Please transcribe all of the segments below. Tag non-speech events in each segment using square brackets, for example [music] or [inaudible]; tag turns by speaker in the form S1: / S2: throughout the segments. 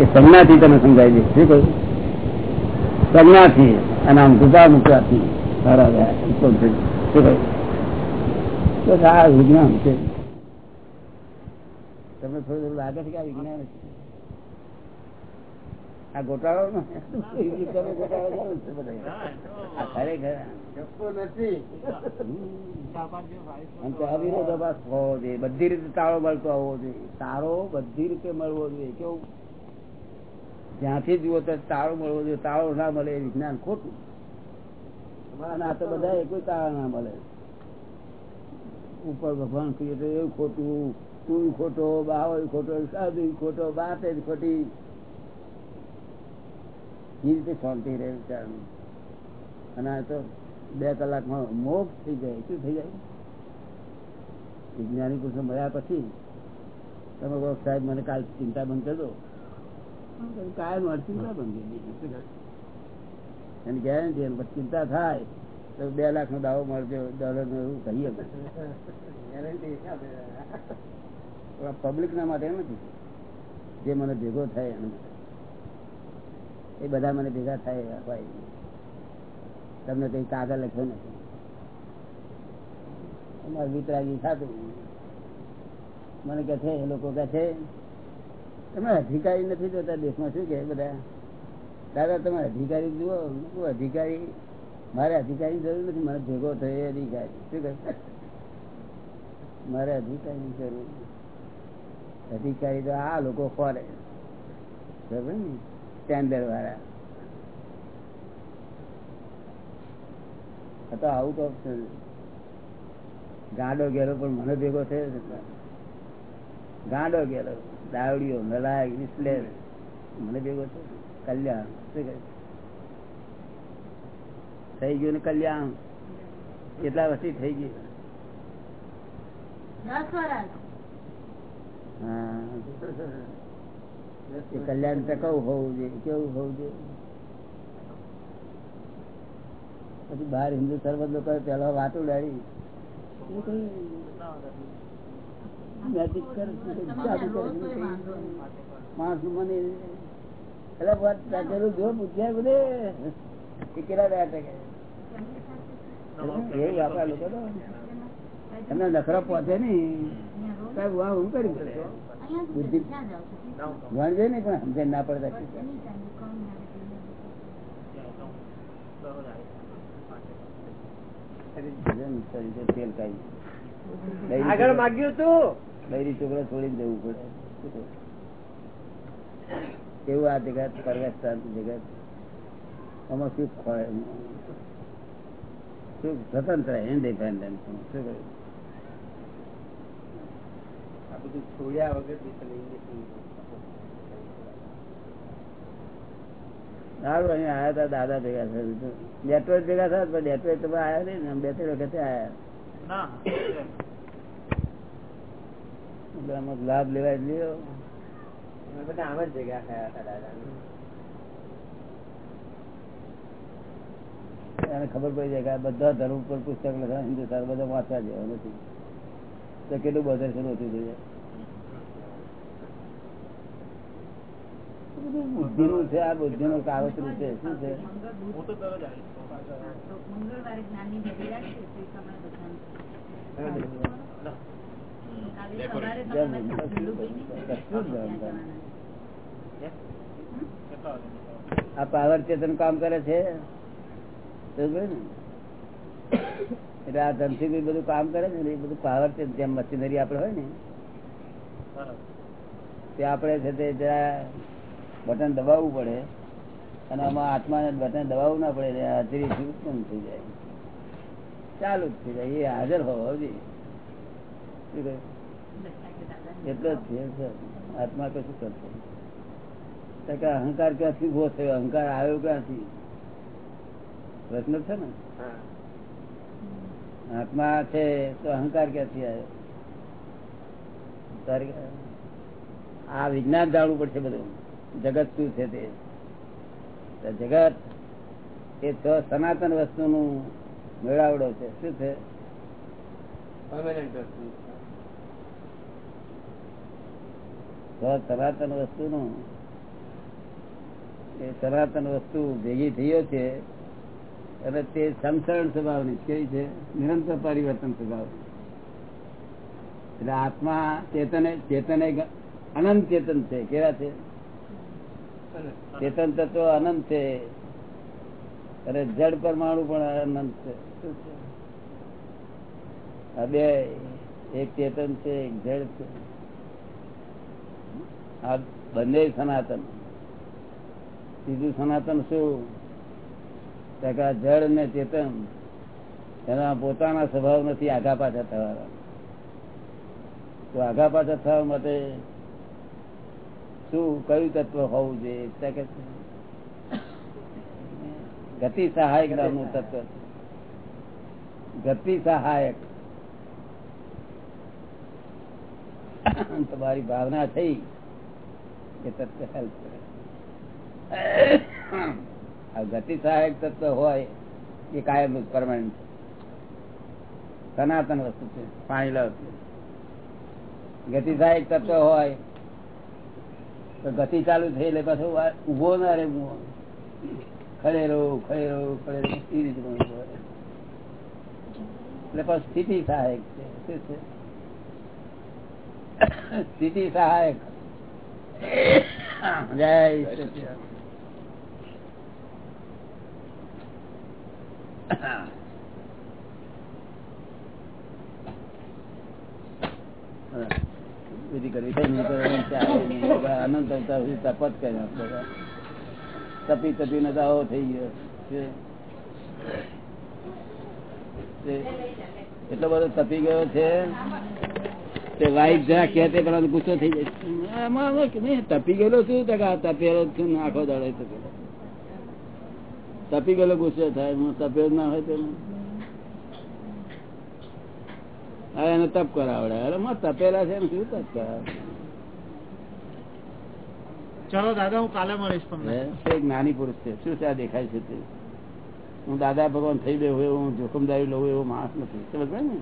S1: એ સંજ્ઞાથી તમે સમજાવી દે શું કહ્યું સંજ્ઞાથી. અને આમ કૃપા મુકવાથી શું કહ્યું તો આ વિજ્ઞાન છે. તમને થોડું લાગે છે કે આ વિજ્ઞાન છે? આ ગોટાળો બધી. રીતે તાળો મળતો આવવો જોઈએ. તારો બધી રીતે મળવો જોઈએ. કેવું? જ્યાંથી જુઓ તો તાળો મળવો જોઈએ તાળો ના મળે એ વિજ્ઞાન ખોટું. આ તો બધા એક તાળા ના મળે. ઉપર ભગવાન કહીએ તો એવું ખોટું, તું ખોટો, બાવ ખોટો, સાધુ ખોટો બાતે ખોટી. એ રીતે શાંતિ રહે વિચારનું અને આ તો બે કલાકમાં મોક્ષ થઈ જાય. શું થઈ જાય? વિજ્ઞાની પુરુષો મળ્યા પછી તમે સાહેબ, મને કાલ ચિંતા બંધ કરી કાયમ ચિંતા બંધ એની ગેરંટી એની ચિંતા થાય તો બે લાખ નો દાવો મળજો ડોલર નો એવું કહીએ પબ્લિક ના માટે નથી. જે મને ભેગો થાય એના એ બધા મને ભેગા થાય ભાઈ તમને કઈ કાગળ લખ્યો નથી. અમારે વિતરાગી થતું. મને કે છે એ લોકો કે છે તમે અધિકારી નથી જોતા દેશમાં શું કે બધા? દાદા, તમે અધિકારી જુઓ. અધિકારી, મારે અધિકારી જરૂર નથી. મને ભેગો થયો અધિકારી. શું કહે? મારે અધિકારી જરૂર અધિકારી તો આ લોકો ફરે. બરાબર ને? સ્ટેન્ડર્ડ વાળા તો આઉટ ઓફ ગાંડો ગેલો પણ મને ભેગો થયો ગાંડો ગેલો દાવડીઓ નલાયક વિશ્લેષ મને ભેગો થયો. કલ્યાણ. થઈ ગયું ને કલ્યાણ? કેટલા વર્ષથી થઈ ગયું? કલ્યાણ ટકાઉ હોવું જોઈએ? કેવું હોવું જોઈએ? પછી બહાર હિન્દુ સર્વ લોકો પેલા વાત ઉડાડી માણસ મને એટલે જો પૂછ્યા બધે કેટલા રહ્યા ટકે એ આપડા લોકો તો એમને નખરા પહોંચે નઈ સાહેબ હું કરી બુદ્ધિ ભણજે ને પણ સમજે ના પડતા
S2: આગળ માગ્યું તું?
S1: બૈરી છોકરા છોડી જવું પડે. કેવું આ જગત? પરવેશ જગત? આમાં શું ખોય? શું સ્વતંત્ર ઇન્ડિપેન્ડન્ટ શું કહ્યું
S2: આ બધું છોડ્યા વગર
S1: સારું અહીંયા આયા હતા દાદા ભેગા થયા નેટવર્ક ભેગા થયા પણ નેટવર્ક તમે આયા નહીં ને. બે ત્રણ વખતે આમાં લાભ લેવા જ લ્યો
S2: બધા આમ જ જગ્યા ખાયા હતા દાદા
S1: એને ખબર પડી જાય કે આ બધા ધર્મ ઉપર પુસ્તક લખવા હિન્દુસ્તાન બધા વાંચવા જેવા નથી. તો કેટલું બધે છે. ઓછું થઈ જાય બુદ્ધિ નું છે? આ બુદ્ધિ નું કાવતરું છે શું છે આ પાવર ચેતન કામ કરે છે? એટલે આ ધનથી બધું કામ કરે છે ને, એ બધું પાવર છે જેમ મશીનરી આપડે હોય ને, તે આપડે છે તે બટન દબાવવું પડે, અને આમાં આત્મા ને બટન દબાવવું ના પડે હાજરી ઉત્પન્ન થઈ જાય. ચાલુ જ થઈ જાય. એ હાજર હોવો જોઈએ. એટલો જ છે આત્મા કશું કરશે? અહંકાર ક્યાંથી ઊભો થયો? અહંકાર આવ્યો ક્યાંથી? પ્રશ્ન છે ને? આત્મા છે તો અહંકાર ક્યાંથી આવ્યો? આ વિજ્ઞાન જાણવું પડશે બધું. જગત શું છે તે? જગત એ છ સનાતન વસ્તુ નું મેળાવડો છે. શું છે? સનાતન વસ્તુ. નું એ સનાતન વસ્તુ ભેગી થયો છે અને તે સંસરણ સ્વભાવની કેવી છે? નિરંતર પરિવર્તન સ્વભાવ એટલે આત્મા ચેતન ચેતન અનંત ચેતન છે. કેવા છે? ચેતન તત્વ અનંત છે. અને જડ પરમાણુ પણ અનંત છે. ચેતન છે, એક જળ છે. આ બંને સનાતન. સીધું સનાતન શું? જળ ને ચેતન, એના પોતાના સ્વભાવ નથી આગા પાછા થવાના. તો આગા પાછા થવા માટે શું, કયું તત્વ હોવું જોઈએ? ગતિ સહાયક નામનું તત્વ છે. ગતિ સહાયક. તમારી ભાવના થઈ એ તત્વ હેલ્પ કરે. આ ગતિ સહાયક તત્વ હોય એ કાયમ પરમાનન્ટ સનાતન વસ્તુ છે. પાણી લાવ ગતિ સહાયક તત્વ હોય તો ગતિ ચાલુ થઈ એટલે પાછો ઊભો ના રે ખડેરો ખડેરો ખડેરો એ રીતે. એટલે પણ સ્થિતિ સહાયક છે. શું છે? સ્થિતિ સહાયક. જય સચિદાનંદ. કરવી તપત કર્યા તપી તપી ને તો થઈ ગયો. એટલો બધો તપી ગયો છે તે વાઈફ જરા કહે તે પેલા ગુસ્સો થઈ જાય. આમાં આમાં કે નહીં, તપી ગયેલો આ તપેલો છું આખો દાડો તપી ગયેલો ગુસ્સો થાય હું તપેલો ના હોય તો હવે એને તપ કરાવડે. અરે માં તપેલા છે શું તપ કરાવે?
S3: ચલો દાદા હું કાલે મળીશ તમને.
S1: નાની પુરુષ છે. શું છે આ દેખાય છે તે? હું દાદા ભગવાન થઈ ગયો હોય, હું જોખમદારી લઉં એવો માણસ નથી. સમજ ને?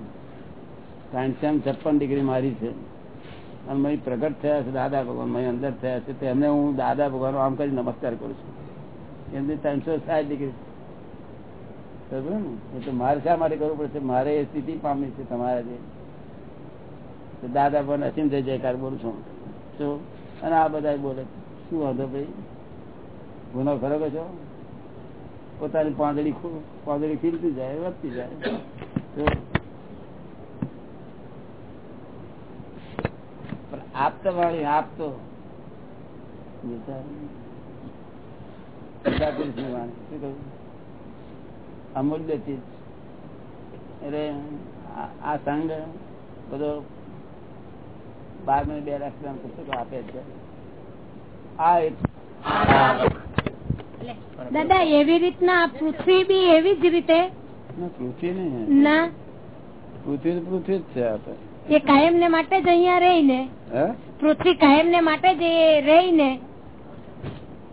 S1: ત્રણસો છપ્પન ડિગ્રી મારી છે. અને મય પ્રગટ થયા છે, દાદા ભગવાન મય અંદર થયા છે. તેમને હું દાદા ભગવાન આમ કરી નમસ્કાર કરું છું. એમની ત્રણસો સાઠ ડિગ્રી. સમજ ને? એટલે મારે શા માટે કરવું પડશે? મારે એ સ્થિતિ પામવી છે તમારા જે. દાદા ભગવાન અસીમ જય જયકાર બોલું છું. શું? અને આ બધા બોલે શું વાંધો ભાઈ? ગુનો ખરો કે છો? પોતાની પાંદડી પાંદડી ખીલતી જાય, વધતી જાય. આપતો વાળી આપતો અમૂલ્ય ચીજ. એટલે આ- સંઘ બધો બાર મિનિટ બે લાખ પુસ્તકો આપે છે. આ એક
S4: દાદા એવી રીતના પૃથ્વી બી એવી જ રીતે?
S1: ના, પૃથ્વી નહીં.
S4: ના?
S1: પૃથ્વી પૃથ્વી જ છે આપણે
S4: એ કાયમ ને માટે જ અહિયાં રહી
S1: ને
S4: પૃથ્વી કાયમ ને માટે જ રહી ને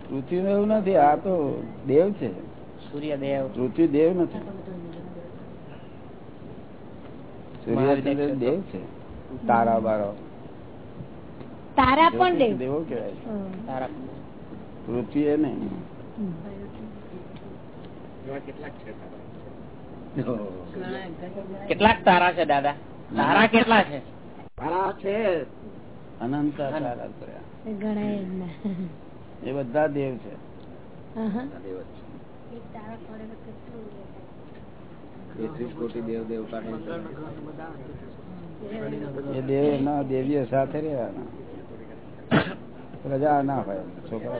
S1: પૃથ્વી નું એવું નથી આ તો દેવ છે.
S2: સૂર્યદેવ.
S1: પૃથ્વી દેવ નથી. સૂર્યચંદ્ર દેવ છે. તારા બારો.
S4: તારા પણ દેવ
S1: દેવો. કહેવાય
S2: તારા
S1: પૃથ્વી એ નહીં.
S2: કેટલાક તારા? છે દાદા? તારા કેટલા છે?
S1: તારા છે. અનંત તારા કર્યા.
S4: એ
S1: બધા દેવ છે. દેવ ના દેવીઓ સાથે રહેવાના. પ્રજા ના હોય છોકરા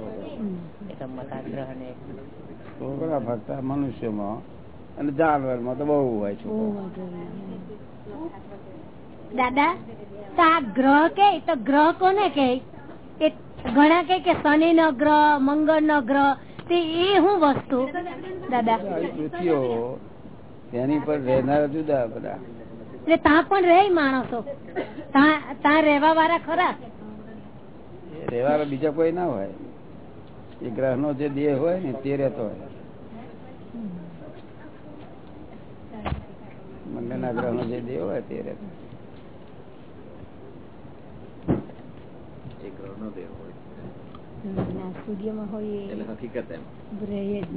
S1: છોકરા ફક્ત મનુષ્યમાં અને જાનવરમાં તો બહુ હોય છોકરા.
S4: દાદા તો આ ગ્રહ કે તો ગ્રહ કોને કે? કે ઘણા કે કે શનિ નો ગ્રહ મંગળ નો ગ્રહ તે એ શું વસ્તુ? દાદા.
S1: કૃતિઓ તેની પર રહેનારા જુદા બધા.
S4: એટલે ત્યાં પણ રહે માણસો. ત્યાં ત્યાં રહેવા વાળા ખરા.
S1: રહેવાના બીજા કોઈ ના હોય. એ ગ્રહ નો જે દેહ હોય ને તે રહેતો હોય. મંગળના ગ્રહ નો જે દેહ હોય તે રહેતો
S4: ના.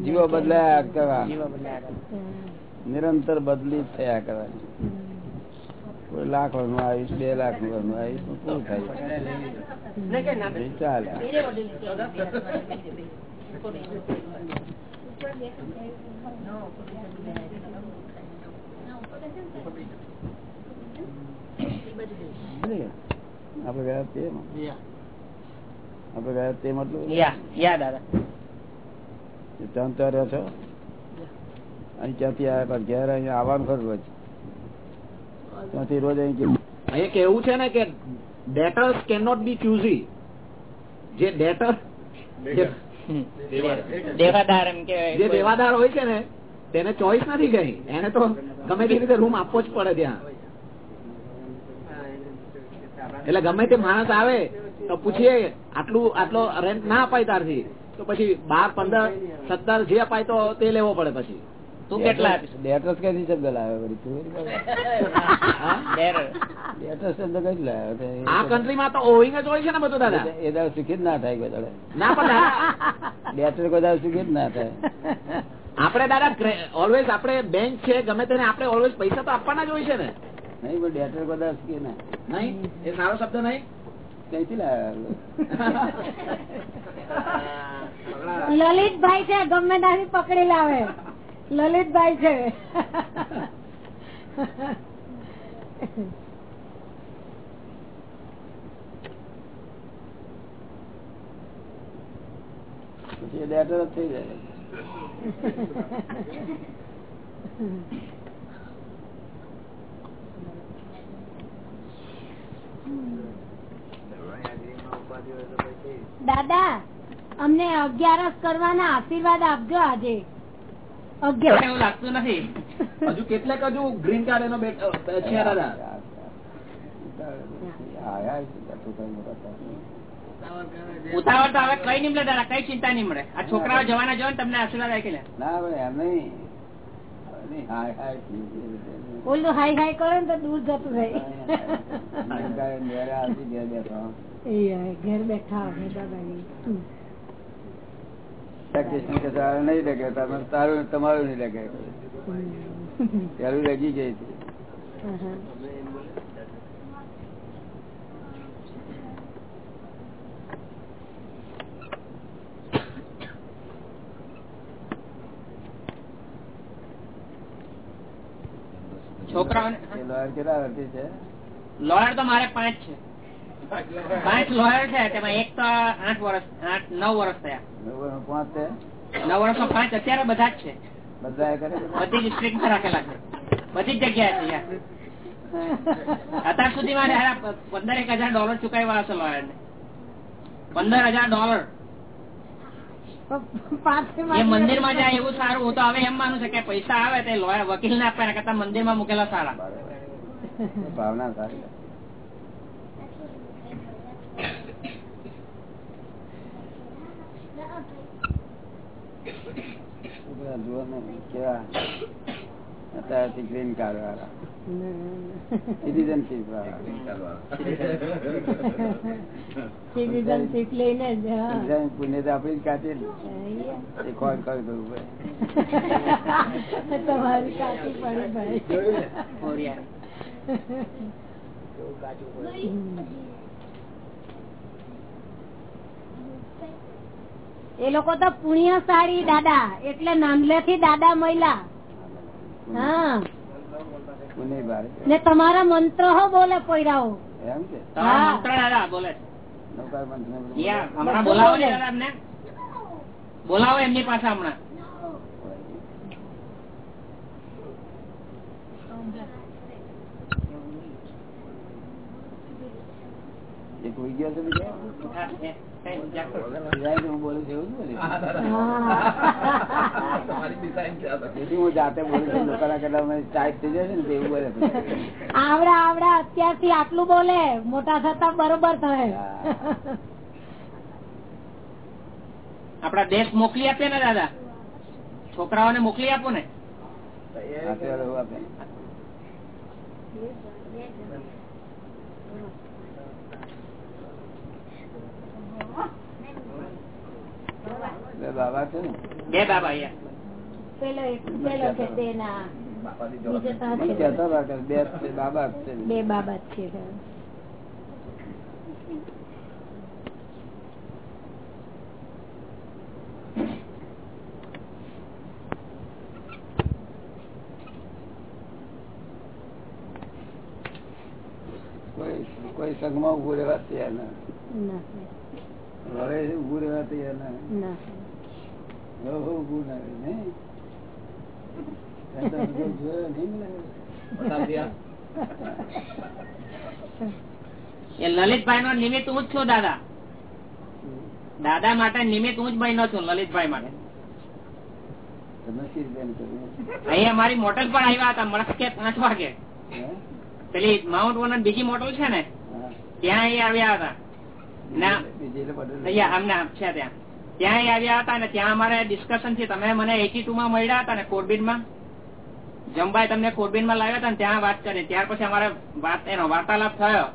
S1: જીવો બદલાયા કરવા. નિરંતર બદલી થયા કરવાની. લાખનું આયુષ બે લાખનું આયુષ પૂરું થાય? ચાલે. આપડે ગયા તે આપડે ગયા તે મતલબ ત્યાં ત્યાં રહ્યો છો? અહીં ક્યાંથી આવ્યા? પણ ઘેર અહીંયા આવવાનું ખરું ત્યાંથી રોજ અહીં કેવું?
S5: અહીં કેવું છે ને કે ડેટર્સ કેનોટ બી ચૂઝી જે ડેટર
S2: દેવાદાર એમ કે
S5: જે દેવાદાર હોય છે ને તેને ચોઈસ નથી ગઈ. એને તો ગમે તે રીતે રૂમ આપવો જ પડે ત્યાં. એટલે ગમે તે માણસ આવે તો પૂછીએ આટલું આટલો રેન્ટ ના અપાય તારથી તો પછી બાર પંદર સત્તર જે અપાય તો તે લેવો પડે પછી.
S2: તું કેટલા આપીશ?
S1: ડેટર્સ ક્યાંથી શબ્દ લાવ્યો વળી? તું ડેટર્સ શબ્દ કઈ લાવ્યો?
S5: આ કન્ટ્રીમાં તો ઓવિંગ જ હોય છે ને બધું દાદા.
S1: એ દાડો સુખી જ ના થાય કોઈ દાડે.
S5: ના પણ
S1: ડેટર કોઈ દાડો સુખી જ ના થાય.
S5: આપણે દાદા ઓલવેઝ આપણે બેંક છે ગમે તેને આપણે ઓલવેઝ પૈસા તો આપવાના જ હોય છે ને.
S1: નહીં પણ ડેટર કોઈ સુખી ના.
S5: નહીં? એ સારો શબ્દ નહીં?
S1: ક્યાંથી લાવ્યો?
S4: લલિતભાઈ છે ગમે ત્યાંથી પકડી લાવે. લલિતભાઈ છે.
S1: પછી એ થઈ જાય.
S4: દાદા અમને અગિયારસ કરવાના આશીર્વાદ આપજો આજે. અગિયાર.
S2: એવું લાગતું નથી. [laughs]
S5: હજુ કેટલાક હજુ ગ્રીન કાર્ડ એનો બેટ- અ, છે દાદા.
S1: આયા છે, બેઠું કઈ
S2: ઉતાવળ તો હવે કઈ નહીં મળે દાદા કઈ ચિંતા નહીં મળે. આ છોકરાઓ જવાના જવા તમને આશીર્વાદ આવી ગયા
S1: ના પણ એમ નહીં.
S4: ઓલું હાઈ હાઈ કરે ને તો દૂર જતું રહે. [laughs]
S1: ઘેરે બેઠા.
S4: એ હાય, ઘેર બેઠા આવે દાદાજી હમ.
S1: કૃષ્ણ કે તારે નહીં લગે તારું તમારું નહીં લગે
S4: હમ.
S1: લગી ગઈ
S4: આહા.
S1: લોયર કેટલા વર્ષથી છે
S2: લોયર તો મારે પાંચ છે પાંચ લોયર છે તેમાં એક તો આઠ વર્ષ આઠ નવ વર્ષ થયા.
S1: પાંચ
S2: નવ વર્ષમાં પાંચ અત્યારે બધા જ છે.
S1: બધા બધા?
S2: ડિસ્ટ્રિક્ટમાં રાખેલા છે. બધી જ જગ્યાએ છે અત્યાર સુધી મારે પંદર એક હજાર ડોલર ચુકાવ્યા હશે લોયર ને પંદર હજાર ડોલર મંદિરમાં જાય એવું સારું હું તો હવે એમ માનું છે કે પૈસા આવે તે લોયર વકીલ ને આપવાના કરતા મંદિરમાં મૂકેલા સારા.
S1: ભાવના સારી. જુઓ ને કેવા અત્યારથી ગ્રીન કાર્ડ વાળા. સિટીઝનશીપ
S4: સિટીઝનશીપ લઈને
S1: પુણ્ય તો જ કાઢી એ ખોટ ખોટ કરવું પડે
S4: તમારી કાચી પડી ભાઈ. એ લોકો તો પુણ્યશાળી દાદા એટલે નાનલે દાદા મહિલા હા. ને તમારા મંત્ર હો બોલે પૈરાઓ.
S1: બોલાવો એમની.
S2: પાસે
S4: હા.
S2: મંત્ર દાદા બોલે છે.
S1: નૌકાર મંત્ર
S2: યા, હમણાં બોલાવો ને દાદા એમને બોલાવો એમની પાસે હમણાં
S1: કોઈ ગયો તો હું જાતે બોલું છું ટાઈપ થઈ ને એવું બોલે.
S4: આવડા આવડા અત્યારથી આટલું બોલે મોટા થતા બરોબર થાય.
S2: આપડા દેશ મોકલી આપીએ ને દાદા? છોકરાઓને મોકલી આપો ને.
S1: આપે. બે બાબા છે ને.
S2: બે બાબા
S1: બે છે કોઈ કોઈ સંઘમાં ઉભું રહેવા તૈયાર ના. ઉભું રહેવા તૈયાર ના.
S2: લલિતભાઈ નો નિમિત્ત હું જ છું દાદા. દાદા માટે નિમિત્ત હું જ બન્યો છું લલિતભાઈ માટે? અહીંયા મારી મોટલ પણ આવ્યા હતા મળકે પાંચ વાગે? પેલી માઉન્ટ વન બીજી મોટલ છે ને? ત્યાં અહીં આવ્યા હતા. ના. અહીંયા આમ છે ત્યાં. ત્યાં આવ્યા હતા ને ત્યાં અમારે ડિસ્કશનથી તમે મને એટી ટુ માં મળ્યા હતા ને કોરબીનમાં જમભાઈ તમને કોરબીનમાં લાવ્યા હતા ને ત્યાં વાત કરી. ત્યાર પછી અમારે વાત એનો વાર્તાલાપ થયો.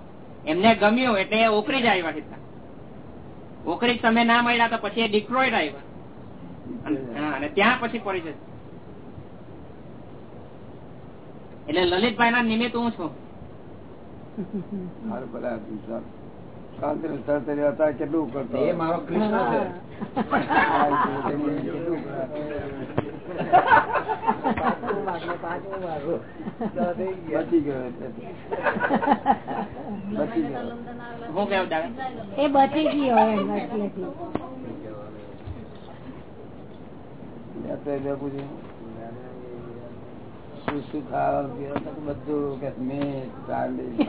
S2: એમને ગમ્યું એટલે ઓકરી જ આવ્યા સીધા. ઓકરી તમે ના મળ્યા તો પછી એ ડિક્રોઇડ આવ્યા. અને- અને ત્યાં પછી પરિચય એટલે લલિતભાઈ ના નિમિત્ત હું છું.
S1: શાંતિ ને સ્થળ તરી હતા કેટલું કરતો
S5: એ મારો કૃષ્ણ છે.
S1: કેટલું કરતો. બચી ગયો. એટલે. બચી ગયો શું શું ખાવ બધું કે મેં ચાંદી.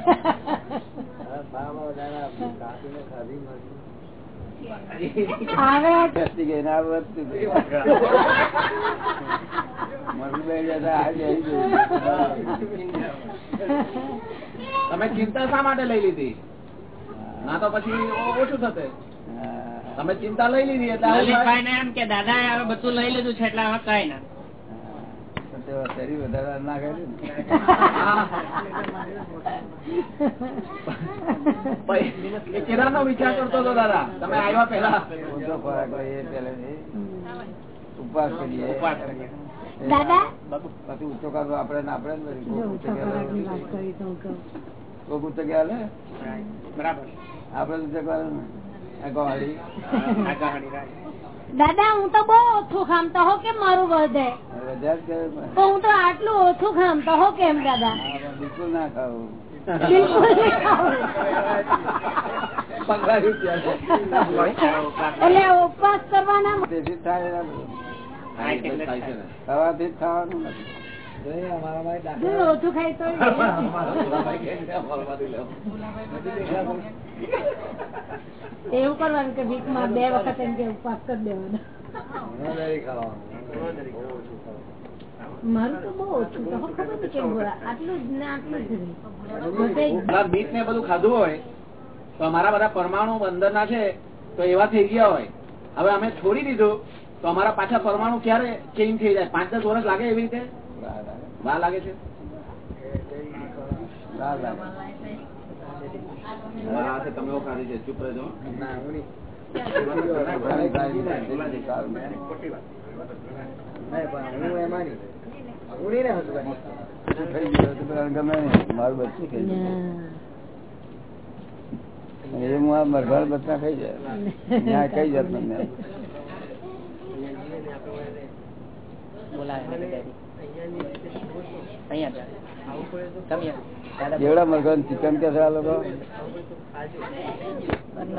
S5: તમે ચિંતા શા માટે લઈ લીધી? ના તો પછી ઓછું થશે. તમે ચિંતા લઈ લીધી એટલે
S2: એમ કે દાદા હવે બધું લઈ લીધું છે એટલે હવે કઈ ના.
S1: શરીર વધારવા ના કર્યું ને.
S5: હા. પછી એ કેદારનો વિચાર કરતો હતો દાદા. તમે આવ્યા પહેલા.
S1: ઊંધો ખોરાક એ પહેલેથી. ઉપવાસ કરીએ.
S2: ઉપવાસ કરીએ.
S4: દાદા?
S1: પછી ઊંચો કરવો
S4: આપડે
S1: કોક ઊંચો કહેવાય ને?
S2: બરાબર.
S1: ઊંચો ને?
S4: દાદા હું તો બહુ ઓછું ખામતો હો કેમ મારું વધે. તો હું તો આટલું ઓછું ખામતો હો કેમ દાદા
S1: બિલકુલ ના ખાવું
S4: બિલકુલ. એટલે ઉપવાસ કરવાના.
S1: ખાવાથી ખાવાનું નથી [laughs]
S4: એવું કરવાનું કે વીકમાં બે વખત એમ કે ઉપવાસ કરી દેવાનો. મારું તો બહુ ઓછું તો ખબર નથી કેમ હોય. આટલું જ ને આટલું જ
S5: બીટ ને બધું ખાધું હોય તો અમારા બધા પરમાણુ અંદર ના છે તો એવા થઈ ગયા હોય. હવે અમે છોડી દીધું તો અમારા પાછા પરમાણુ ક્યારે ચેન્જ થઈ જાય? પાંચ દસ વર્ષ લાગે એવી રીતે?
S1: વાર લાગે.
S5: છે? તમે ખાધી છે. ચૂપ રહેજો.
S1: મારું બચ્ચું ખાઈ એ હું મરઘાળ બચ્ચા ખાઈ જાય. ત્યાં કઈ જાત મને
S2: બોલાવે
S1: કેવડા મરઘા ચિકન કે લોકો?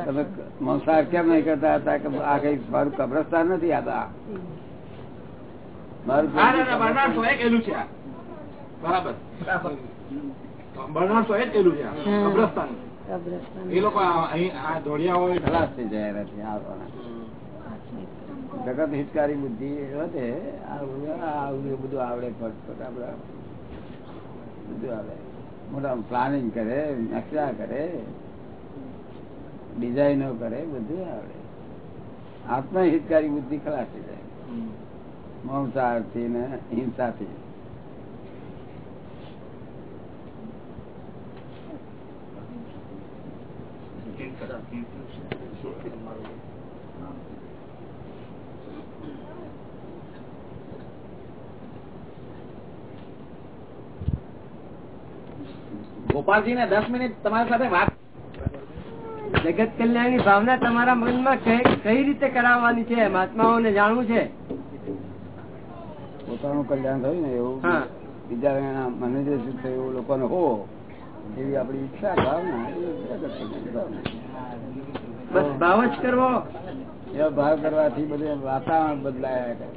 S1: તમે મંસાહાર કેમ નહીં કરતા? હતા કે આ કઈ મારું કબ્રસ્તાન નથી આ મારું
S6: છે. બરાબર. બરનાર સોએ જ છે કબ્રસ્તાન. એ લોકો આ- અહીં આ દોડ્યા હોય
S1: ખલાસ થઈ જાય એનાથી આવવાના જગત હિતકારી બુદ્ધિ વધે આ બધું- આવડે ફટફટ આપડે. બધું આવડે મોટા પ્લાનિંગ કરે નકશા કરે ડિઝાઇનો કરે બધું આવડે. આત્મા હિતકારી બુદ્ધિ ખલાસ થઈ જાય. મંસારથી ને હિંસાથી.
S5: ગોપાલજી ને દસ મિનિટ તમારી સાથે વાત
S7: જગત કલ્યાણની ભાવના તમારા મનમાં કઈ કઈ રીતે કરાવવાની છે? મહાત્માઓને જાણવું છે?
S1: પોતાનું કલ્યાણ થયું ને એવું. બીજા મને જે શું થયું એવું લોકોને હો. એવી આપડી ઈચ્છા ભાવના એ.
S7: બસ ભાવ જ કરવો.
S1: એવા ભાવ કરવાથી બધું વાતાવરણ બદલાયા કરે.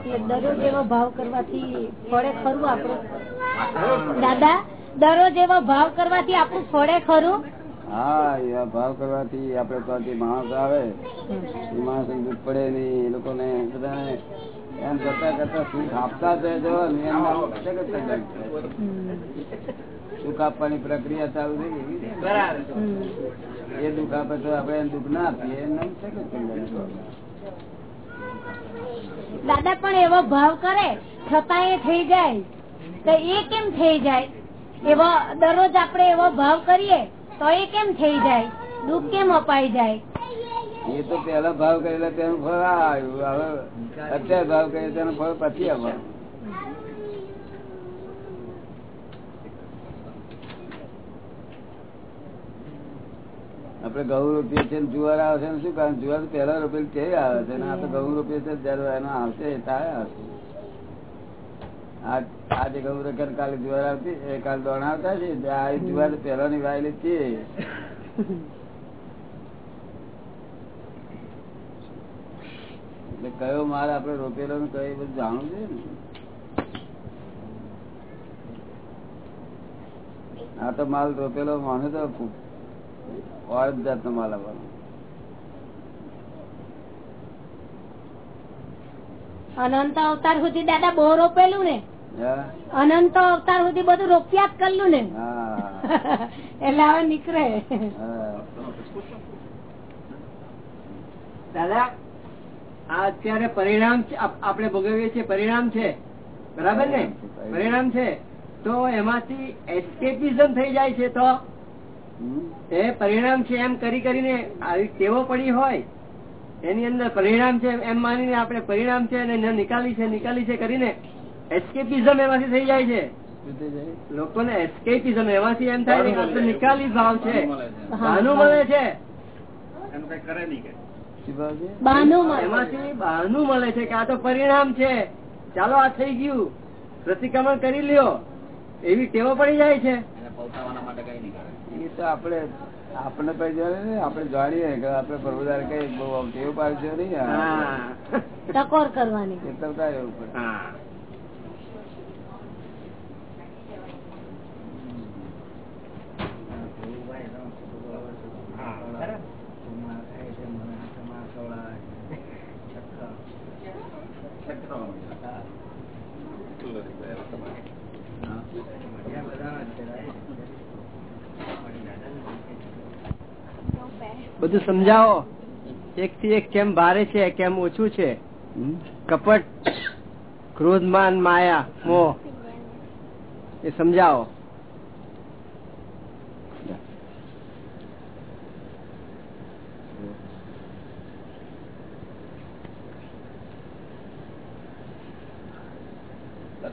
S4: દરરોજ એવો ભાવ કરવાથી ફળે ખરું આપણું? દાદા દરરોજ એવો ભાવ કરવાથી આપણું ફળે ખરું?
S1: હા એવા ભાવ કરવાથી આપડે માણસ આવે. એ માણસ દુઃખ પડે નહીં એ લોકોને બધાને એમ કરતા કરતા સુખ આપતા જ સુખ આપવાની પ્રક્રિયા ચાલુ થઈ ગઈ. એ દુઃખ આપે તો આપડે એમ દુઃખ ના આપીએ એમ છે કલ્યાણ
S4: દાદા પણ એવો ભાવ કરે, છતાં એ થઈ જાય. તો એ કેમ થઈ જાય? એવો દરરોજ આપણે એવો ભાવ કરીએ, તો એ કેમ થઈ જાય? દુઃખ કેમ અપાઈ જાય?
S1: એ તો પેલા ભાવ કરેલા તેનું ફળ આવ્યું. હવે અત્યારે ભાવ કરે તેનું ફળ પછી આવવાનું. આપડે ઘઉં રોપીએ છીએ જુવાર આવે શું કારણ? જુવાર પેલા રોપેલ તે આવે છે. ને આ તો ઘઉં રોપીએ છીએ જયારે એનો આવશે તારે આવશે. આ આ ઘઉં રોપ્યા કાલે જુવાર આવતી કાલે દોણ આવતા છે. આ જુવાર પહેલા ની વાયેલી છે. એટલે કયો માલ આપડે રોપેલો ને કયો બધું જાણવું છે ને. આ તો માલ રોપેલો માને ઓર જાતનો માલ આવવાનો
S4: અનંત અવતાર સુધી દાદા બહુ રોપેલું ને? અનંત અવતાર સુધી બધું રોપ્યા જ કરલું ને? એટલે હવે નીકળે.
S7: દાદા આ અત્યારે પરિણામ આપણે ભોગવીએ છીએ પરિણામ છે. બરાબર ને? પરિણામ છે તો એમાંથી એસ્કેપિઝમ થઈ જાય છે તો? એ પરિણામ છે એમ કરી કરીને આવી ટેવો પડી હોય એની અંદર પરિણામ છે એમ માનીને આપણે પરિણામ છે અને ન નિકાલી છે નિકાલી છે કરીને એસ્કેપિઝમ એમાંથી થઈ જાય છે? લોકોને એસ્કેપિઝમ એમાંથી એમ થાય છે કે નિકાલી ભાવ છે. બહાનું મળે છે.
S6: એનું કઈ કરે નહીં કે.
S1: શું ભાવ છે?
S4: બહાનું મળે.
S7: એમાંથી બહાનું મળે છે કે આ તો પરિણામ છે. ચાલો આ થઈ ગયું. પ્રતિક્રમણ કરી લ્યો. એવી ટેવો પડી જાય છે.
S5: પહોંચાડવાના માટે કઈ નહીં કરે
S1: એ તો આપડે આપણે પછી જાણીએ ને આપણે જાણીએ કે આપણે પ્રભુદાર કઈ બહુ ટેવ પાડજો નહીં આ.
S4: ટકોર કરવાની
S1: એ તો એવું પડે.
S7: બધું સમજાવો. એક થી એક કેમ ભારે છે, કેમ ઓછું છે? કપટ, ક્રોધમાન, માયા, મોહ. એ સમજાવો.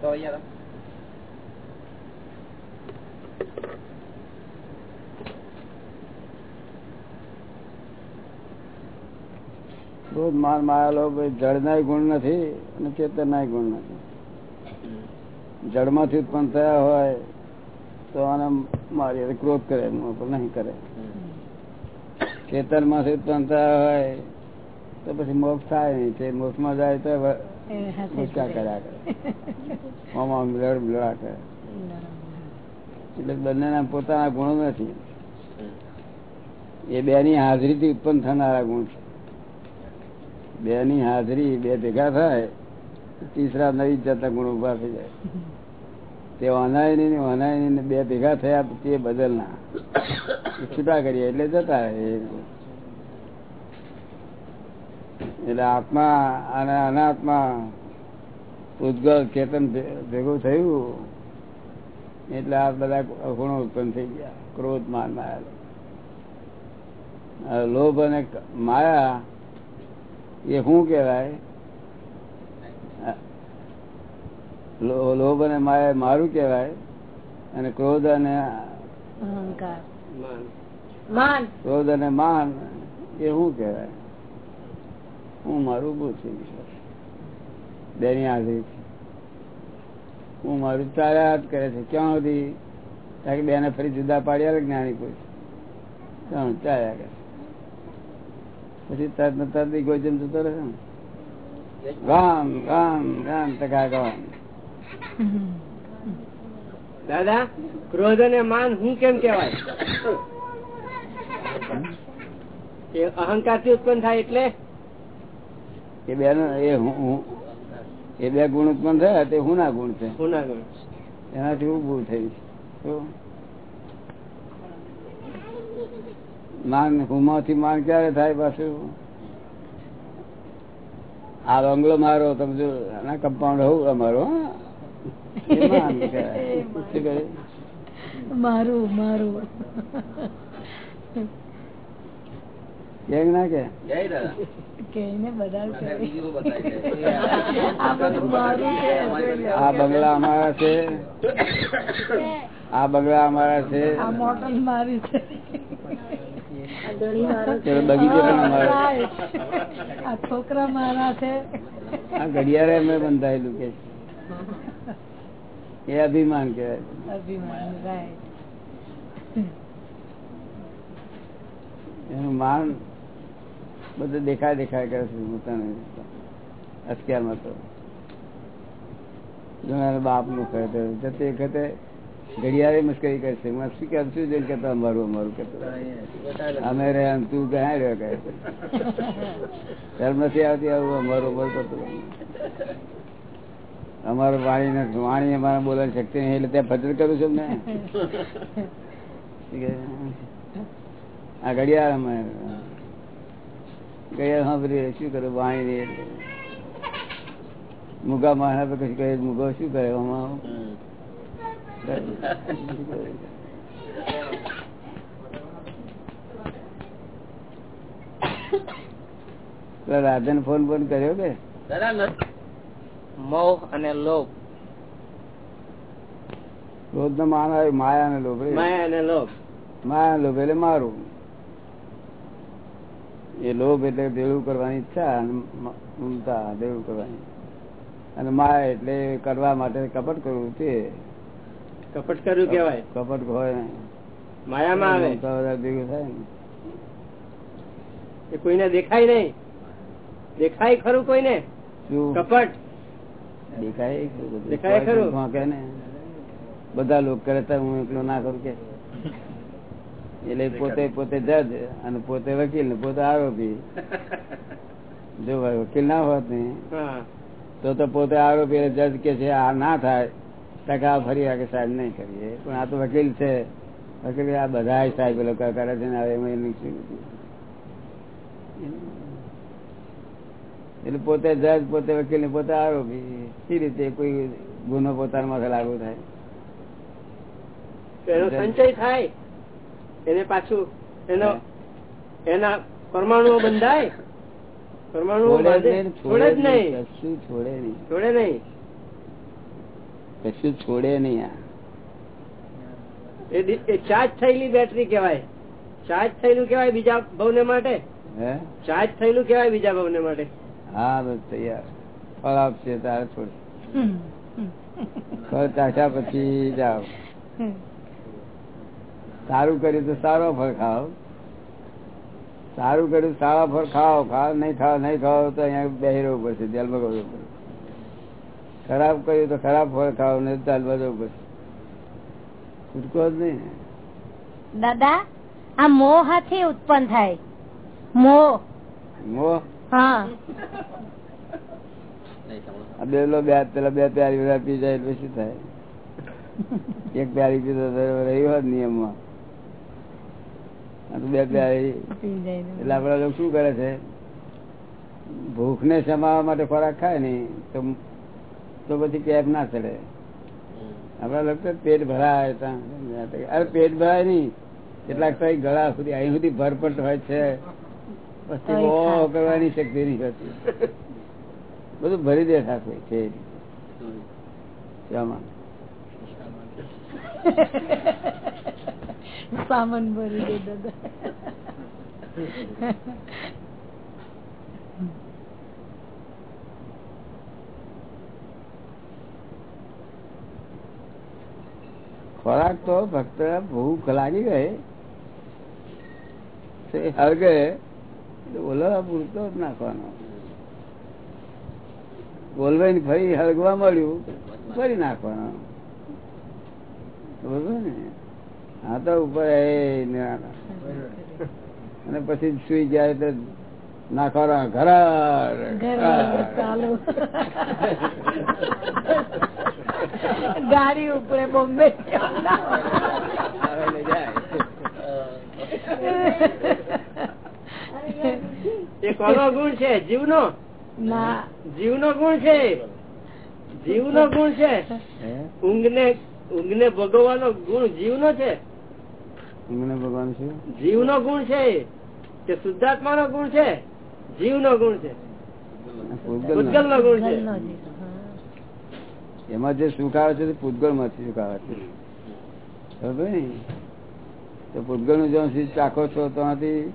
S5: તો અહીંયા
S1: ક્રોધ માન માયેલો જળ ના ગુણ નથી અને ચેતન ના ગુણ નથી. જળમાંથી ઉત્પન્ન થયા હોય તો આને મારી ક્રોધ કરે નહીં કરે. ચેતનમાંથી ઉત્પન્ન થયા હોય તો પછી મોક્ષ થાય નહીં. તે મોક્ષમાં જાય તો ભૂસકા કર્યા કરે. આમ લડ લડા કરે. એટલે બંનેના પોતાના ગુણો નથી. એ બે ની હાજરી થી ઉત્પન્ન થનારા ગુણ છે. બે ની હાજરી બે ભેગા થાય, તીસરા નવી જતા ગુણ ઊભા થઈ જાય. તે અનાયની ને અનાયની ને બે ભેગા થયા તે બદલના. છૂટા કરીએ, એટલે જતા એટલે આત્મા અને અનાત્મા ઉદગલ ચેતન ભેગું થયું, એટલે આ બધા ગુણો ઉત્પન્ન થઈ ગયા, ક્રોધ, માન, માયા. લોભ અને માયા એ શું કેવાય લો- લોભ અને માયા મારું કેવાય અને ક્રોધ અને
S4: અહંકાર.
S7: માન.
S4: માન.
S1: ક્રોધ અને માન એ શું કેવાય હું મારું થઈ બેની હાજરી હું મારું ચાલ્યા જ કરે છે. ક્યાં સુધી? તાકે બેને ફરી જુદા પાડ્યા જ્ઞાની પૂછ. ચાલ્યા કરે પછી તરત ને તરત જેમ જતો રહે. ને રામ રામ રામ ટકા ગામ.
S7: દાદા ક્રોધ અને માન હું કેમ કેવાય એ અહંકારથી ઉત્પન્ન થાય એટલે?
S1: એ બે એ હું- હું એ બે ગુણ ઉત્પન્ન થયા તે હું ના ગુણ છે.
S7: ગુના ગુણ
S1: એનાથી ઉભું થયું શું? માન હુમાથી માન ક્યારે થાય પાછું? આ બંગલો મારો તમે આના કમ્પાઉન્ડ હોવું અમારો?
S4: મારું મારું.
S1: કેમ ના કે.
S4: આ
S1: બંગલા અમારા છે. આ બંગલા અમારા છે.
S4: આ મોટલ મારી છે
S1: પેલો બગીચો પણ અમારો છે.
S4: આ છોકરા મારા છે.
S1: આ ઘડિયાળે અમે બંધાયેલું કે એ અભિમાન કહેવાય.
S4: અભિમાન
S1: એનું માન બધું દેખાય દેખાય કરે છે પોતાને. અત્યારમાં તો. બાપનું કહે જતી જતે વખતે ઘડિયાળે મુશ્કેલી કરે હું શું કેમ શું જોઈને કેતો અમારું અમારું કેતો અમે રે તું ગયા રહ્યો કહે ધર્મ નથી આવતી આવું અમારું અમારું કરતો અમારું વાણી ને, વાણી અમારા બોલવાની શક્તિ નહીં, એટલે ત્યાં ફજર કરું છું ને આ ઘડિયાળ અમે, ઘડિયાળ સાંભળી શું કરું? વાણી મૂગા માણસ કશું કહે, મૂગો શું કરે? પેલા રાધન ફોન ફોન કર્યો કે?
S2: મોહ અને લોભ.
S1: રોજ નો માન આવે માયા ને લોભ
S7: માયા અને લોભ.
S1: માયા લોભ એટલે મારું. એ લોભ એટલે દેવું કરવાની ઈચ્છા અને મમતા ભેળું કરવાની. અને માયા એટલે કરવા માટે કપટ કરવું તે.
S7: કપટ કર્યું કેવાય
S1: કપટ હોય.
S7: માયામાં આવે.
S1: ભેગું થાય ને.
S7: એ કોઈને દેખાય નહીં. દેખાય ખરું કોઈને? કપટ
S1: દેખાય
S7: દેખાય ખરું?
S1: કોઈ ને બધા લોકો કરે તો હું એકલો ના કરું કે. એટલે પોતે પોતે જજ અને પોતે વકીલ ને પોતે આરોપી. [laughs] જો ભાઈ વકીલ ના હોત ને તો તો પોતે આરોપી એટલે જજ કે છે આ ના થાય. ટકા ફરી વાગે સાહેબ નહીં કરીએ. પણ આ તો વકીલ છે. વકીલ આ બધા સાહેબ લોકો કરે છે ને હવે એમાં એનું શું? એટલે પોતે જજ પોતે વકીલ ને પોતે આરોપી. સી રીતે કોઈ ગુનો પોતાના માથે લાગુ થાય.
S7: એનો સંચય થાય. એને પાછું એનો એના પરમાણુઓ બંધાય. પરમાણુઓ
S1: છોડે જ નહીં
S7: છોડે નહીં.
S1: છોડે નહીં. કશું છોડે નહીં આ.
S7: ચાર્જ થયેલી બેટરી કેવાય ચાર્જ થયેલું કેવાય બીજા ભવને માટે? ચાર્જ થયેલું કેવાય બીજા ભવને માટે?
S1: હા બસ તૈયાર. ફળ આપશે તારે છોડ. ફળ ચાખ્યા પછી જાઓ. સારું કર્યું તો સારો ફળ ખાઓ. સારું કર્યું સારા ફળ ખાઓ. ખાવ નહીં ખાવ નહીં ખાવ તો અહીંયા બેહી રહેવું પડશે જેલમાં કરવું પડશે. ખરાબ કર્યું તો ખરાબ ફળ ખાવ ને ચાલવા જવું પડશે છૂટકો જ નહીં.
S4: દાદા આ મોહ ઉત્પન્ન થાય. મોહ
S1: મોહ
S4: હા.
S1: બે પેલા બે પ્યારી પી જાય એટલે શું થાય? એક પ્યારી પીધો રહી રહ્યો હોત નિયમમાં તો બે પ્યારી.
S4: પી
S1: એટલે આપડા લોકો શું કરે છે? ભૂખ ને સમાવવા માટે ખોરાક ખાય ને તો તો પછી પેટ ના ચડે. આપડા લોકો પેટ ભરાય અરે પેટ ભરાય નહીં કેટલાક તો ગળા સુધી અહીં સુધી ભરપટ હોય છે. પછી ઓ કરવાની શક્તિ નહીં હોતી. બધું ભરી દે ઠાકોર છે. શામાં
S4: સામાન ભરી દે દાદા.
S1: ખોરાક તો ફક્ત ભૂખ લાગી ગઈ. હળગે. ઓલવા પૂરતો જ નાખવાનો. બોલવાઈ ફરી હળગવા મળ્યું, ફરી નાખવાનો. બરોબર ને. હા તો ઉપર અને પછી સુઈ જાય તો નાખવાનો ઘરાર
S4: ઘર. ગાડી ઉપરે બોમ્બે
S7: એ કોનો ગુણ છે? જીવનો?
S4: ના.
S7: જીવનો ગુણ છે? જીવનો ગુણ છે? ઊંઘને ઊંઘને ભોગવવાનો ગુણ જીવનો છે?
S1: ઊંઘને ભગવાન શું
S7: જીવનો ગુણ છે? કે શુદ્ધાત્માનો ગુણ છે? જીવનો ગુણ છે.
S1: પૂતગલ
S7: નો ગુણ છે.
S1: એમાં જે સુખ આવે છે તે પૂતગલમાંથી સુખ આવે છે તો પૂતગલનું જો ચાખો છો તો આત્મસુખ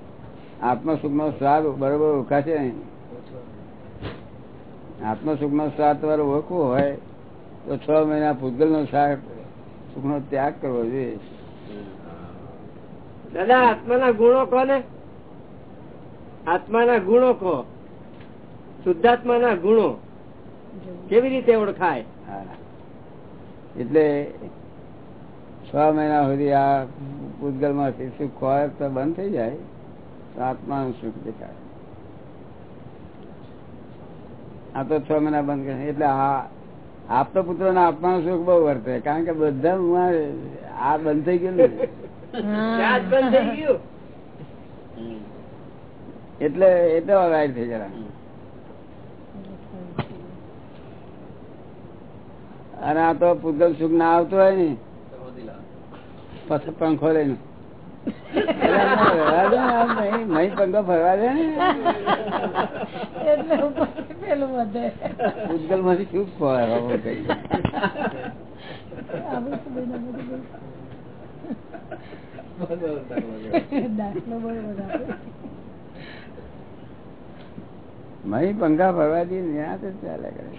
S1: આત્મ સુખ નો સ્વાદ બરોબર ઓળખાશે નહીં આત્મ નો સ્વાદ તમારે ઓળખવો હોય તો છ મહિના પૂતગલ નો શાક સુખ નો ત્યાગ કરવો જોઈએ.
S7: દાદા આત્માના ગુણો કોને? આત્માના ગુણો કહો. શુદ્ધાત્માના ગુણો કેવી રીતે ઓળખાય?
S1: એટલે છ મહિના સુધી આ પૂતગલમાંથી સુખ હોય તો બંધ થઈ જાય. તો આત્માનું સુખ દેખાય. આ તો છ મહિના બંધ કરે. એટલે આ આપતો પુત્ર ના આત્માનું સુખ બહુ વર્તે. કારણ કે બધા હું. આ બંધ થઈ ગયું ને
S7: ત્યાં જ બંધ થઈ ગયું
S1: એટલે એટલે વાઈટ થઈ જરા અને આ તો પૂતગલ સુખ ના આવતું હોય ને પછી પંખો લઈને. પંખો ફરવા દે ને.
S4: એટલે પેલું વધે.
S1: પૂતગલમાંથી શું કઈ
S4: બધું દાખલો બરોબર.
S1: મહી પંખા ફરવા દે ત્યાં તો ચાલે કરે.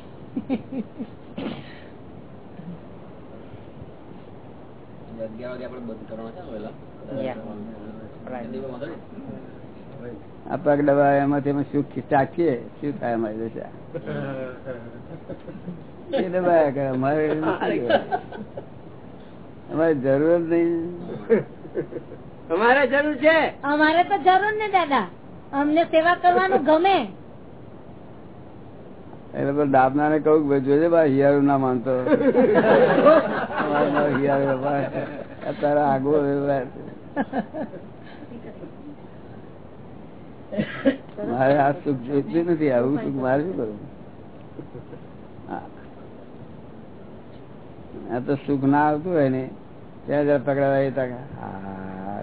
S1: આ પગ દબા એમાંથી અમે સુખ ચાખીએ શું થાય અમારી દશા? એ દબાયા કરે? અમારે અમારે જરૂર જ નહીં.
S7: અમારે જરૂર છે.
S4: અમારે તો જરૂર ને દાદા. અમને સેવા કરવાનું ગમે.
S1: એટલે પણ દાબના ને કહું ભાઈ જોજે બા, હિયારું ના માનતો. હિયારું આગો મારે આ સુખ જોઈતું નથી, આવું સુખ મારે શું કરવું. આ તો સુખ ના આવતું હોય ને, ત્યાં જરા પકડા તો હા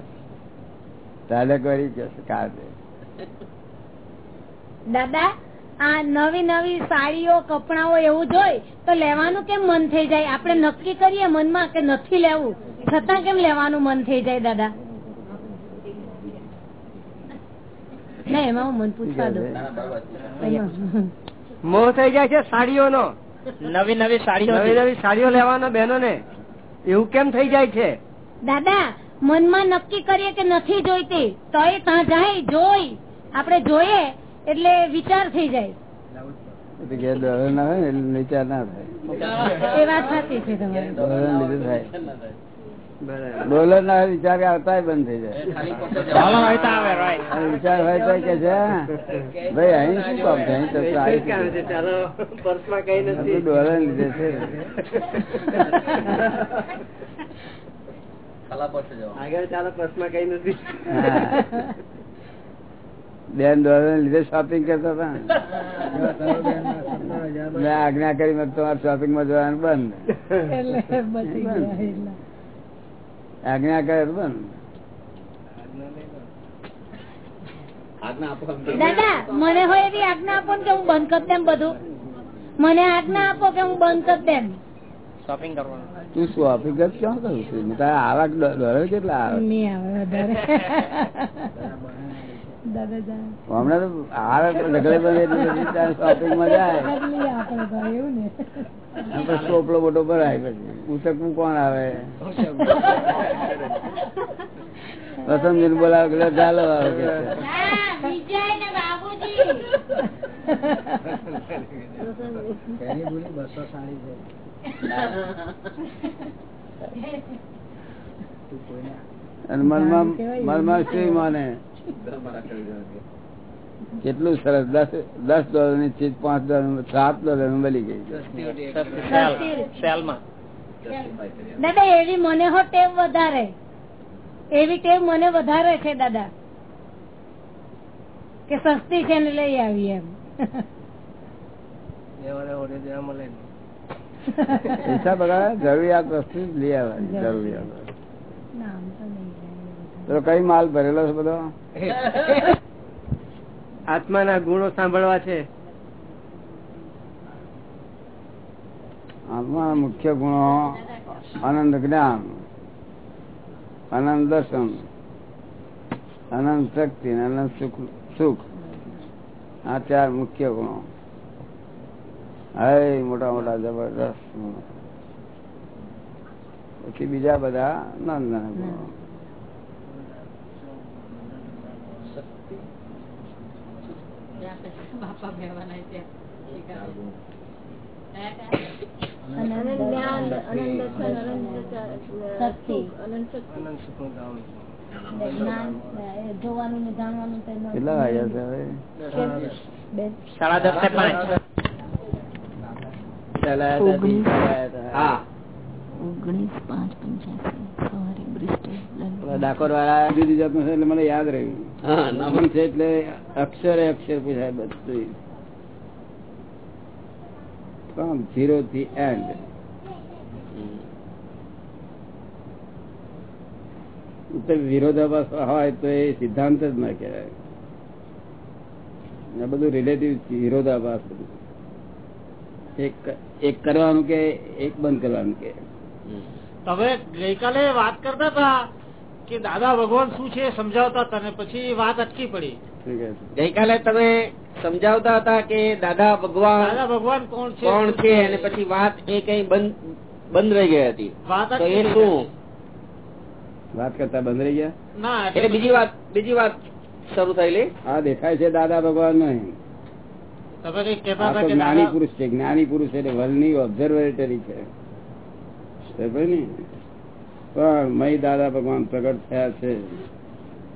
S1: ચાલે કરી જશે કાઢે
S4: દાદા? આ નવી નવી સાડીઓ કપડાઓ એવું જોઈ તો લેવાનું કેમ મન થઈ જાય? આપણે નક્કી કરીએ મનમાં કે નથી લેવું? છતાં કેમ લેવાનું મન થઈ જાય દાદા? ના એમાં હું મન પૂછવા દઉં.
S7: મોહ થઈ જાય છે સાડીઓનો.
S2: નવી નવી સાડીઓ
S7: નવી નવી સાડીઓ લેવાનો બહેનો ને એવું કેમ થઈ જાય છે?
S4: દાદા મનમાં નક્કી કરીએ કે નથી જોઈતી તો એ ત્યાં જાય જોઈ. આપણે જોઈએ એટલે વિચાર થઈ જાય.
S1: વિચાર ના થાય.
S4: એ વાત સાચી છે તમારી.
S1: દોડો લીધે થાય. ડોલર ના વિચાર આવતા બંધ થઈ જાય.
S2: ડોલર હોય તો આવે right.
S1: અને વિચાર હોય તો કે છે ભાઈ અહીં શું કામ છે? અહીં તો સારી
S7: કામ છે? ચાલો પર્સમાં કઈ નથી.
S1: ડોલર લીધે છે.
S7: આગળ ચાલો પર્સમાં કઈ નથી.
S1: હા. બેન ડોલર લીધે શોપિંગ કરતા હતા મેં આજ્ઞા કરી મેં તમારે શોપિંગમાં જવાનું બંધ. આજ્ઞા કરે બંધ.
S4: દાદા મને હોય એવી આજ્ઞા આપો કે હું બંધ કરી દેમ બધું. મને આજ્ઞા આપો કે હું બંધ કરી દેમ
S2: શોપિંગ કરવાનું.
S1: તું શોપિંગ જ ક્યાં કરું છું? તારા આવા ડોલર કેટલા આવે? [laughs] હમણાં તો હાર પછી તારે shopping માં જાય. [laughs]
S4: આટલી આપણે તો એવું ને.
S1: અને બોટો ભરાય પછી. ઉચકવું કોણ આવે? વસંત બોલાવે એટલે ચાલો આવે [laughs] મનમાં મનમાં શ્રી માને? કેટલું સરસ? દસ દસ ડોલરની ચીજ પાંચ ડોલર સાત ડોલરનું મળી ગઈ.
S4: દાદા એવી મને હો ટેવ વધારે. એવી ટેવ મને વધારે છે દાદા. કે સસ્તી છે ને લઈ આવી એમ.
S1: પૈસા બગાડે જરૂરિયાત વસ્તુ લઈ આવે જરૂરિયાત
S4: તો
S1: કઈ માલ ભરેલો છે બધો? [laughs]
S7: આત્માના ગુણો સાંભળવા છે.
S1: આત્મા મુખ્ય ગુણો આનંદ જ્ઞાન આનંદ દર્શન આનંદ શક્તિ આનંદ સુખ સુખ. આ ચાર મુખ્ય ગુણો. હે મોટા મોટા જબરદસ્ત ગુણો. પછી બીજા બધા નાના નાના ગુણો
S4: અનંત જ્ઞાન, અનંત દર્શન, અનંત શક્તિ. ને જ્ઞાન, એ જોવાનું ને જાણવાનું તો એનો-
S1: કેટલા વાગ્યા છે
S2: સાડા દસ ને પાંચ
S5: હા.
S1: ડાકોર વાળા જુદી જાતનું એટલે મને યાદ રહ્યું.
S5: હા
S1: છે એટલે અક્ષરે અક્ષર પૂછાય બધું ફ્રોમ ઝીરો થી એન્ડ વિરોધાભાસ હોય તો એ સિદ્ધાંત જ ના કહેવાય. આ બધું રિલેટિવ વિરોધાભાસ બધું. એક એક કરવાનું કે એક બંધ કરવાનું કે.
S3: તમે ગઈકાલે વાત કરતા હતા કે દાદા ભગવાન શું છે સમજાવતા હતા ને પછી વાત અટકી પડી?
S7: ગઈકાલે તમે સમજાવતા હતા કે દાદા ભગવાન
S3: દાદા ભગવાન કોણ છે?
S7: કોણ છે અને પછી વાત એ કઈ બંધ બંધ રહી ગઈ હતી.
S3: વાત
S7: તો એ શું?
S1: વાત કરતા બંધ રહી ગયા?
S3: ના
S7: એટલે બીજી વાત બીજી વાત શરૂ થયેલી.
S1: આ દેખાય છે દાદા ભગવાન
S3: કે
S1: જ્ઞાની પુરુષ છે જ્ઞાની પુરુષ એટલે વર્લ્ડની ઓબ્ઝર્વેટરી છે. ને? પણ મય દાદા ભગવાન પ્રગટ થયા છે.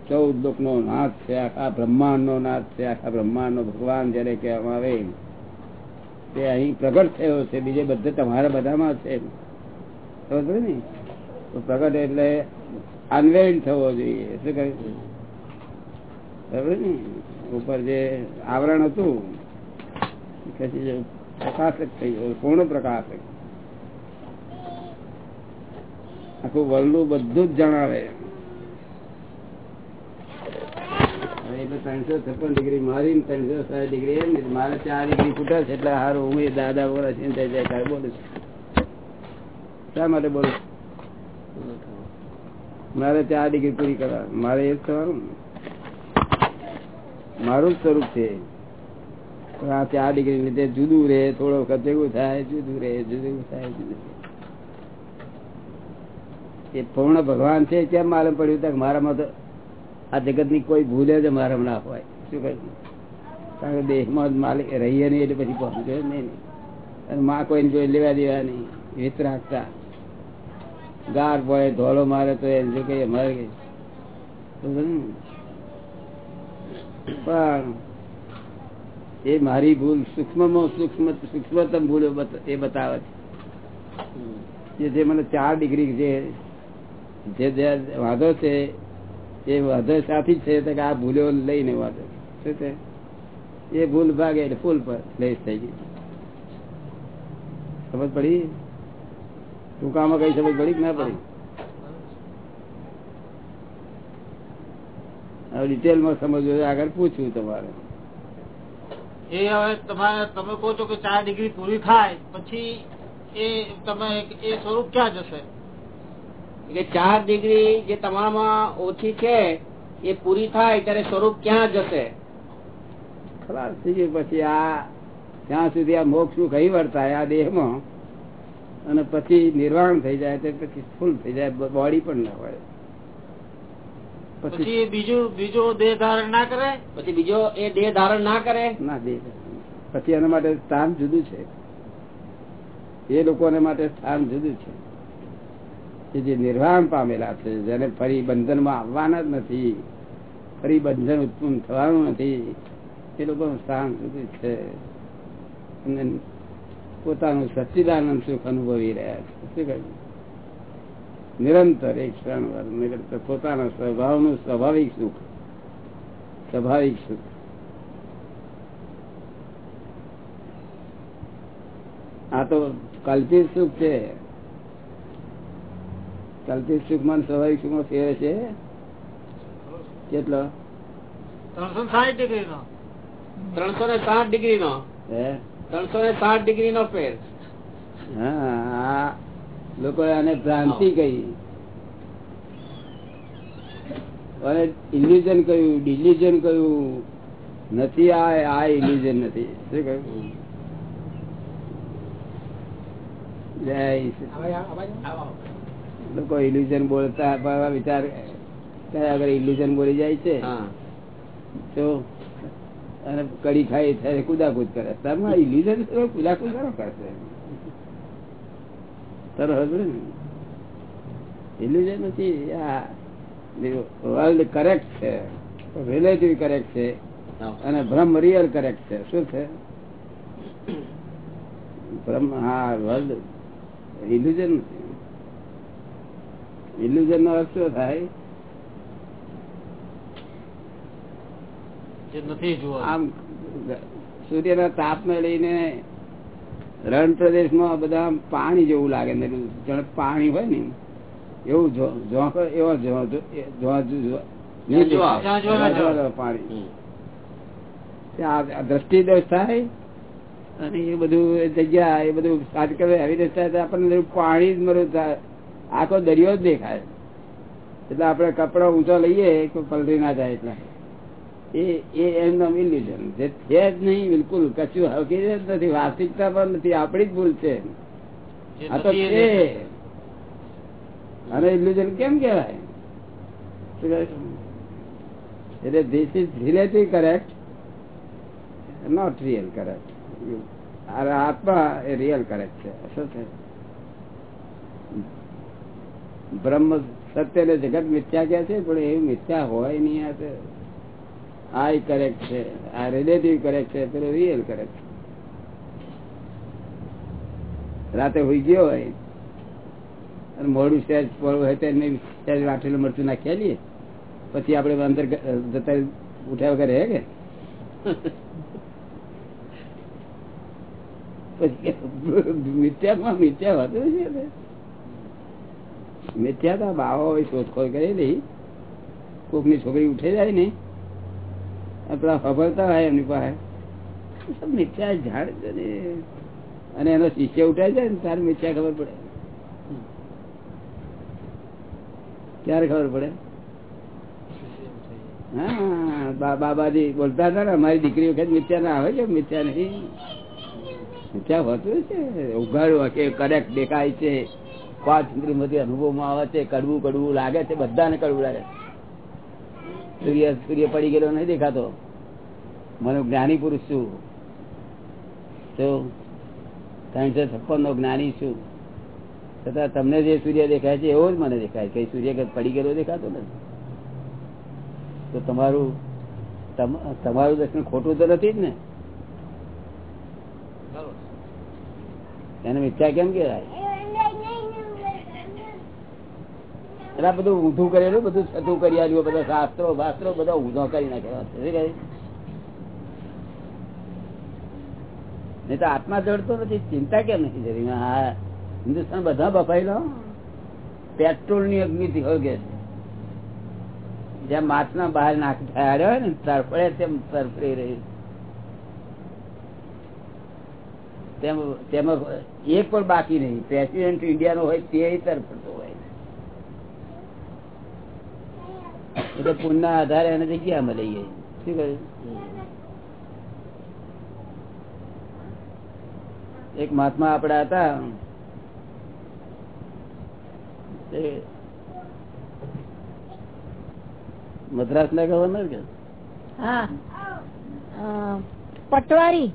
S1: ચૌદ લોક નો નાથ છે, આખા બ્રહ્માંડ નો નાથ છે, આખા બ્રહ્માંડ નો ભગવાન જયારે કહેવામાં આવે. તે અહીં પ્રગટ થયો છે, બીજે બધે તમારા બધામાં છે. સમજ ને તો પ્રગટ એટલે અનવેલ્ડ થવો જોઈએ. શું કહ્યું બરાબર ને ઉપર જે આવરણ હતું પ્રકાશક થઈ ગયું, પૂર્ણ પ્રકાશક. આખું વર્લ્ડ બધું જ જણાવે. મારી ચાર ડિગ્રી ડિગ્રી પૂરી કરવા. મારે એ જ થવાનું. મારું જ સ્વરૂપ છે. પણ આ ચાર ડિગ્રી લીધે જુદું રહે, થોડો વખત ભેગું થાય, જુદું રહે, જુદું થાય, જુદું. એ પૂર્ણ ભગવાન છે, કેમ માલમ પડ્યું તક મારામાં તો આ જગતની કોઈ ભૂલ જ મારા ના હોય. શું કહે કારણ કે દેહમાં માલિક રહીએ નહીં એટલે પછી પહોંચે નહીં. અને માં કોઈને જોઈ લેવા દેવા નહીં. વિત રાખતા. ગાર પડે, ધોળો મારે તો એમ જો કઈ મારે પણ એ મારી ભૂલ સૂક્ષ્મમાં સૂક્ષ્મ, સૂક્ષ્મતમ ભૂલ એ બતાવે છે. જે મને ચાર ડિગ્રી જે જે વાંધો છે, એ વાંધો સાથી છે, તો આ ભૂલ્યો લઈને વાંધો શું છે? એ ભૂલ ભાગે એટલે ફૂલ પર લઈશ થઈ ગઈ. સમજ પડી? ટૂંકામાં કઈ સમજ પડી કે ના પડી? હવે ડિટેલમાં સમજવું આગળ પૂછવું તમારે.
S3: એ હવે તમારે, તમે કહો છો કે ચાર ડિગ્રી પૂરી થાય, પછી એ તમે, એ સ્વરૂપ ક્યાં જશે?
S7: કે ચાર ડિગ્રી જે તમારામાં ઓછી છે એ પૂરી થાય ત્યારે સ્વરૂપ ક્યાં જશે?
S1: ખલાસ થઈ ગયું પછી આ ત્યાં સુધી આ મોક્ષનું કઈ વર્તાય આ દેહમાં અને પછી નિર્વાણ થઈ જાય તો પછી ફૂલ થઈ જાય બોડી પણ ના હોય પછી
S3: બીજું બીજો દેહ ધારણ ના કરે?
S7: પછી બીજો એ દેહ ધારણ ના કરે?
S1: ના દેહ પછી એના માટે સ્થાન જુદું છે. એ લોકોને માટે સ્થાન જુદું છે. કે જે નિર્વાણ પામેલા છે, જેને ફરી બંધનમાં આવવાના જ નથી. ફરી બંધન ઉત્પન્ન થવાનું નથી. એ લોકોનું સ્થાન સુધી છે. અને પોતાનું સચ્ચિદાનંદ સુખ અનુભવી રહ્યા છે. શું કહ્યું? નિરંતર એક ક્ષણ નિરંતર પોતાના સ્વભાવનું સ્વાભાવિક સુખ. સ્વાભાવિક સુખ. આ તો કલ્પિત સુખ છે. કલ્પિત સુખમાં અને સ્વાભાવિક સુખમાં ફેર છે? કેટલો?
S3: ત્રણસો સાઠ ડિગ્રી નો
S7: ત્રણસો ને સાઠ ડિગ્રી નો ત્રણસો ને સાઠ ડિગ્રી નો ફેર.
S1: હા લોકો આને ભ્રાંતિ કહી. અને ઇલ્યુઝન કહ્યું ડિલ્યુઝન કહ્યું. નથી આ આ ઇલ્યુઝન નથી. શું કહ્યું? જય શ્રી- લોકો ઇલ્યુઝન બોલતા વિચાર કયા આગળ ઇલ્યુઝન બોલી જાય છે. તો અને કડી ખાઈ થાય કુદાકુદ કરે. તમે ઇલ્યુઝન કુદાકુદ કરો કરશે. સરસ ને? ઇલ્યુઝન નથી આ વર્લ્ડ કરેક્ટ છે. રિલેટિવ કરેક્ટ છે. અને ભ્રમ રિયલ કરેક્ટ છે. શું છે? ભ્રમ હા વર્લ્ડ ઇલ્યુઝન નથી. ઇલ્યુઝન નો અર્થ શું થાય.
S3: જે નથી જોવા
S1: આમ સૂર્યના તાપને લઈને રણ પ્રદેશમાં બધા પાણી જેવું લાગે ને જાણે પાણી હોય ને એવું એવો પાણી. દ્રષ્ટિ દોષ થાય અને એ બધું એ જગ્યા એ બધું આજકાલ આવી રીતે થાય આપણને પાણી જ મરું થાય આખો દરિયો જ દેખાય. એટલે આપણે કપડા ઊંચો લઈએ કે પલરી ના જાય એટલે. એ એ એમનું ઇલ્યુઝન જે છે જ નહીં બિલકુલ. કશું હકીકત નથી. વાસ્તવિકતા પણ નથી. આપણી જ ભૂલ છે. આ તો છે. અને ઇલ્યુઝન કેમ કહેવાય? છે? એટલે this is relative correct not real correct આત્મા એ રિયલ કરેક્ટ છે. શું છે? બ્રહ્મ સત્ય ને જગત મિથ્યા કે છે, પણ એવું મિથ્યા હોય નહીં, આ આ કરેક્ટ છે, આ રિલેટિવ કરેક્ટ છે પેલો રિયલ કરેક્ટ રાતે હોઈ ગયો હોય, અને મોડું સહેજ પડવું હોય તો સ્ટેજ વાટેલું મરચું નાખ્યા લઈએ પછી આપણે અંદર જતા ઉઠ્યા વગર હે કે? [laughs] પછી મિથ્યામાં મિથ્યા હોતું છે ને મિથ્યા તો બાવો હોય શોધખોળ કરેલી કોકની છોકરી ઉઠે જાય ને પેલા ખબરતા હોય એમની પાસે. મિથ્યા ઝાડ અને એનો શિષ્ય ઉઠાય જાય ને તારે મિથ્યા ખબર પડે. ક્યારે ખબર પડે. હા બાબાજી બોલતા હતા ને, અમારી દીકરી વખત મિથ્યા ના આવે છે, મિથ્યા નહીં મિથ્યા હોતું છે ઉઘાડું કે કરેક્ટ દેખાય છે. પાંચ ઇન્દ્રિયમાંથી અનુભવમાં આવે છે કડવું કડવું લાગે છે બધાને કડવું લાગે છે. સૂર્ય સૂર્ય પડી ગયેલો નહીં દેખાતો. મને જ્ઞાની પુરુષ છું. તો ત્રણસો છપ્પન નો જ્ઞાની છું. છતાં તમને જે સૂર્ય દેખાય છે એવો જ મને દેખાય કઈ સૂર્ય પડી ગયેલો દેખાતો નથી. તો તમારું તમ- તમારું દર્શન ખોટું તો નથી જ ને? એને મિથ્યા કેમ કહેવાય? એટલે બધું ઊંધું કરેલું બધું છતું કરી આવ્યું બધા શાસ્ત્રો શાસ્ત્રો બધા ઊંધો કરી નાખ્યા. કહે? નહીં તો આત્મા જડતો નથી, ચિંતા કેમ નથી જરી હિન્દુસ્તાન બધા બફાયેલો પેટ્રોલની અગ્નિ થી ગયા છે જેમ માછના બહાર નાખ થયા હોય ને તરફડે તેમ તરફડી રહી. તેમ- તેમાં, એક પણ બાકી નહીં. પ્રેસિડેન્ટ ઇન્ડિયા નો હોય તે તરફડતો હોય. એટલે પુણ્યના આધારે એને જગ્યા મળી ગઈ. શું કહ્યું? એક મહાત્મા આપડા હતા. મદ્રાસ ના ગવર્નર કે?
S4: હા. પટવારી.